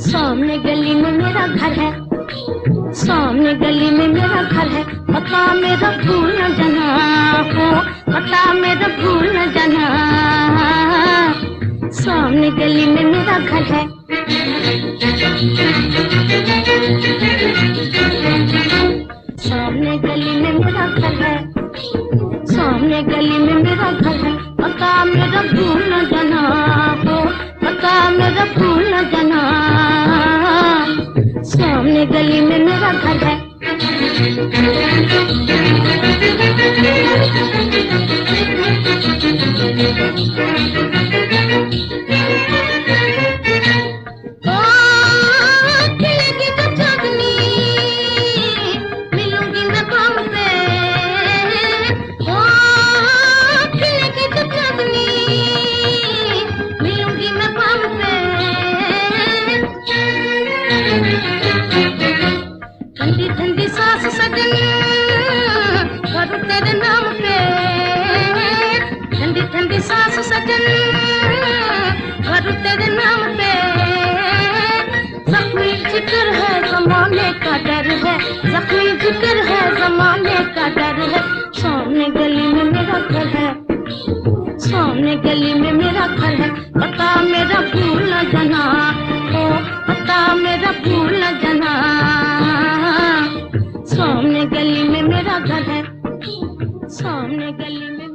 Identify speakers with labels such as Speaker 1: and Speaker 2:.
Speaker 1: सामने गली में मेरा घर है। सामने गली में मेरा घर है। पता मेरा भूल न जाना। हो पता मेरा भूल न जाना। सामने गली में मेरा घर है। सामने गली में मेरा घर है। सामने गली में मेरा घर है। पता मेरा भूल न जाना हो पता मेरा भूल न जाना। सामने गली में मेरा घर है। ओ, ठंडी सांस सजन करूँ तेरे नाम पे। ठंडी ठंडी सांस सजन तेरे नाम पे। जख्मी ज़िक्र है, जमाने का डर है। जख्मी ज़िक्र है, जमाने का डर है। सामने गली में मेरा घर है। सामने गली में मेरा घर है। पता मेरा भूल सामने गली में